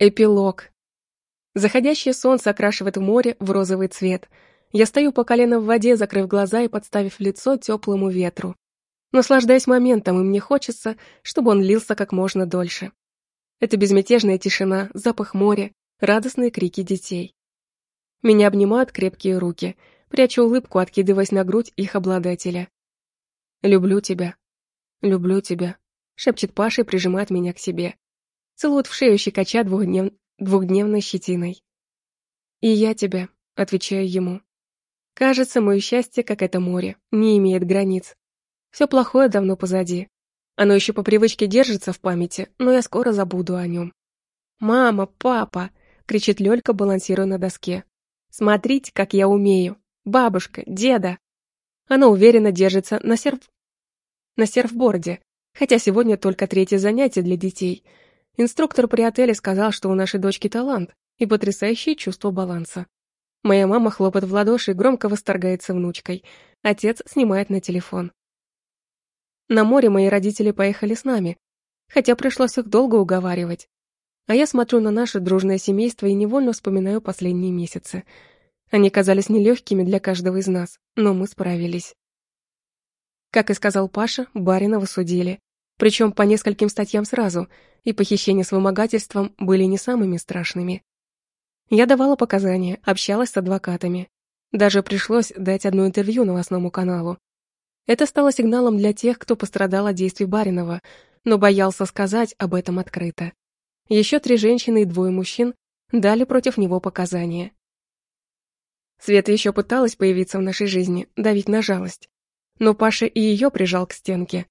Эпилог. Заходящее солнце окрашивает море в розовый цвет. Я стою по колено в воде, закрыв глаза и подставив лицо теплому ветру. Наслаждаюсь моментом, и мне хочется, чтобы он лился как можно дольше. Это безмятежная тишина, запах моря, радостные крики детей. Меня обнимают крепкие руки, прячу улыбку, откидываясь на грудь их обладателя. «Люблю тебя. Люблю тебя», — шепчет Паша и прижимает меня к себе целует в шею щекоча двухднев... двухдневной щетиной. «И я тебя», — отвечаю ему. «Кажется, мое счастье, как это море, не имеет границ. Все плохое давно позади. Оно еще по привычке держится в памяти, но я скоро забуду о нем». «Мама, папа!» — кричит Лёлька, балансируя на доске. «Смотрите, как я умею! Бабушка, деда!» Она уверенно держится на серф... на серфборде, хотя сегодня только третье занятие для детей — Инструктор при отеле сказал, что у нашей дочки талант и потрясающее чувство баланса. Моя мама хлопает в ладоши и громко восторгается внучкой. Отец снимает на телефон. На море мои родители поехали с нами, хотя пришлось их долго уговаривать. А я смотрю на наше дружное семейство и невольно вспоминаю последние месяцы. Они казались нелегкими для каждого из нас, но мы справились. Как и сказал Паша, Баринова судили. Причем по нескольким статьям сразу, и похищение с вымогательством были не самыми страшными. Я давала показания, общалась с адвокатами. Даже пришлось дать одно интервью новостному каналу. Это стало сигналом для тех, кто пострадал от действий Баринова, но боялся сказать об этом открыто. Еще три женщины и двое мужчин дали против него показания. Света еще пыталась появиться в нашей жизни, давить на жалость. Но Паша и ее прижал к стенке.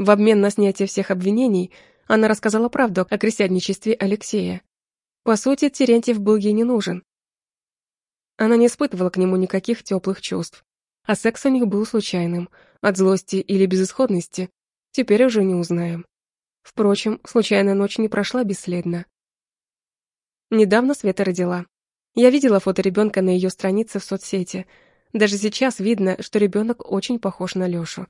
В обмен на снятие всех обвинений она рассказала правду о крестьянничестве Алексея. По сути, Терентьев был ей не нужен. Она не испытывала к нему никаких теплых чувств, а секс у них был случайным, от злости или безысходности, теперь уже не узнаем. Впрочем, случайная ночь не прошла бесследно. Недавно Света родила. Я видела фото ребенка на ее странице в соцсети. Даже сейчас видно, что ребенок очень похож на Лешу.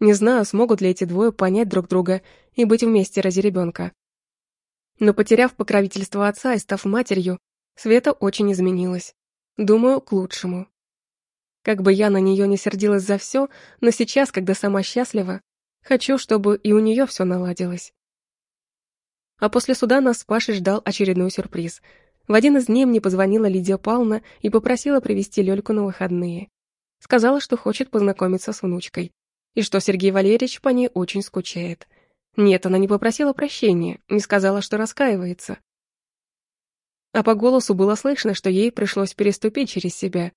Не знаю, смогут ли эти двое понять друг друга и быть вместе ради ребенка. Но потеряв покровительство отца и став матерью, Света очень изменилась. Думаю, к лучшему. Как бы я на нее не сердилась за все, но сейчас, когда сама счастлива, хочу, чтобы и у нее все наладилось. А после суда нас с Пашей ждал очередной сюрприз. В один из дней мне позвонила Лидия Павловна и попросила привезти Лёльку на выходные. Сказала, что хочет познакомиться с внучкой и что Сергей Валерьевич по ней очень скучает. Нет, она не попросила прощения, не сказала, что раскаивается. А по голосу было слышно, что ей пришлось переступить через себя,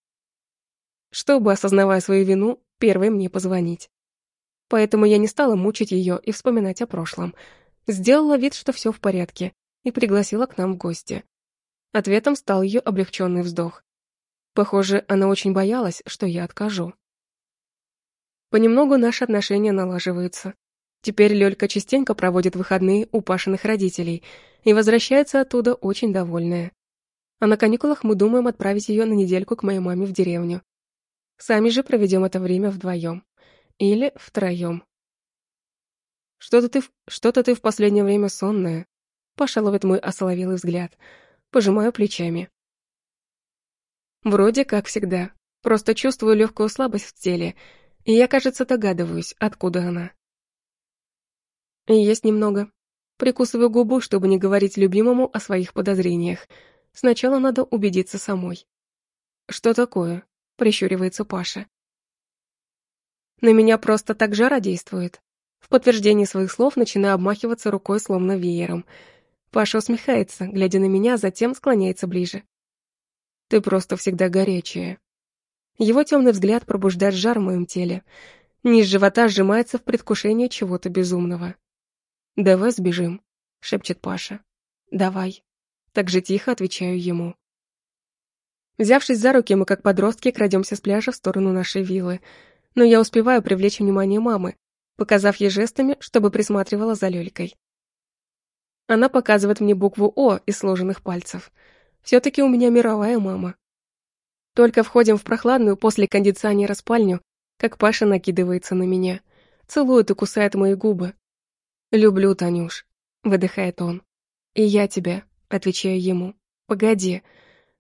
чтобы, осознавая свою вину, первой мне позвонить. Поэтому я не стала мучить ее и вспоминать о прошлом. Сделала вид, что все в порядке, и пригласила к нам в гости. Ответом стал ее облегченный вздох. Похоже, она очень боялась, что я откажу. Понемногу наши отношения налаживаются. Теперь Лёлька частенько проводит выходные у Пашиных родителей и возвращается оттуда очень довольная. А на каникулах мы думаем отправить ее на недельку к моей маме в деревню. Сами же проведем это время вдвоем. Или втроем. Что-то ты, что-то ты в последнее время сонная. Паша ловит мой осоловелый взгляд. Пожимаю плечами. Вроде как всегда. Просто чувствую легкую слабость в теле и я, кажется, догадываюсь, откуда она. Есть немного. Прикусываю губу, чтобы не говорить любимому о своих подозрениях. Сначала надо убедиться самой. «Что такое?» — прищуривается Паша. На меня просто так жара действует. В подтверждении своих слов начинаю обмахиваться рукой словно веером. Паша усмехается, глядя на меня, затем склоняется ближе. «Ты просто всегда горячая», его темный взгляд пробуждает жар в моем теле. Низ живота сжимается в предвкушении чего-то безумного. «Давай сбежим», — шепчет Паша. «Давай». Так же тихо отвечаю ему. Взявшись за руки, мы как подростки крадемся с пляжа в сторону нашей виллы. Но я успеваю привлечь внимание мамы, показав ей жестами, чтобы присматривала за Лёлькой. Она показывает мне букву «О» из сложенных пальцев. Все-таки у меня мировая мама. Только входим в прохладную после кондиционера спальню, как Паша накидывается на меня, целует и кусает мои губы. «Люблю, Танюш», — выдыхает он. «И я тебя», отвечаю ему. Погоди.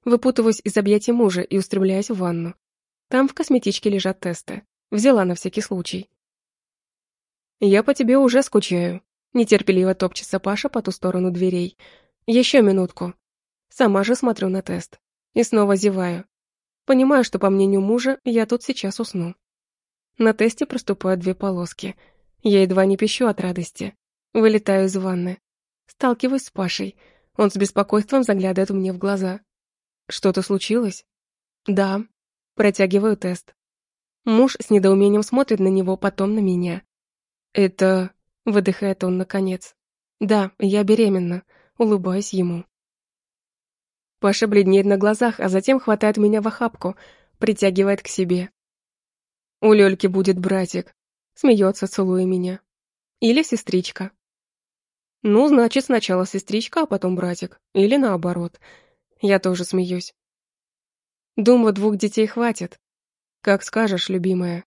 Выпутываюсь из объятий мужа и устремляюсь в ванну. Там в косметичке лежат тесты. Взяла на всякий случай. «Я по тебе уже скучаю», — нетерпеливо топчется Паша по ту сторону дверей. «Еще минутку». Сама же смотрю на тест. И снова зеваю. Понимаю, что, по мнению мужа, я тут сейчас усну. На тесте проступают две полоски. Я едва не пищу от радости. Вылетаю из ванны. Сталкиваюсь с Пашей. Он с беспокойством заглядывает мне в глаза. Что-то случилось? Да. Протягиваю тест. Муж с недоумением смотрит на него, потом на меня. Это... Выдыхает он наконец. Да, я беременна. Улыбаюсь ему. Паша бледнеет на глазах, а затем хватает меня в охапку, притягивает к себе. У Лёльки будет братик. Смеется, целуя меня. Или сестричка. Ну, значит, сначала сестричка, а потом братик. Или наоборот. Я тоже смеюсь. Думаю, двух детей хватит. Как скажешь, любимая.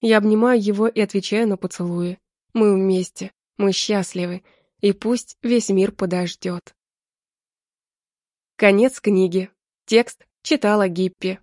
Я обнимаю его и отвечаю на поцелуи. Мы вместе, мы счастливы, и пусть весь мир подождет. Конец книги. Текст читала Гиппи.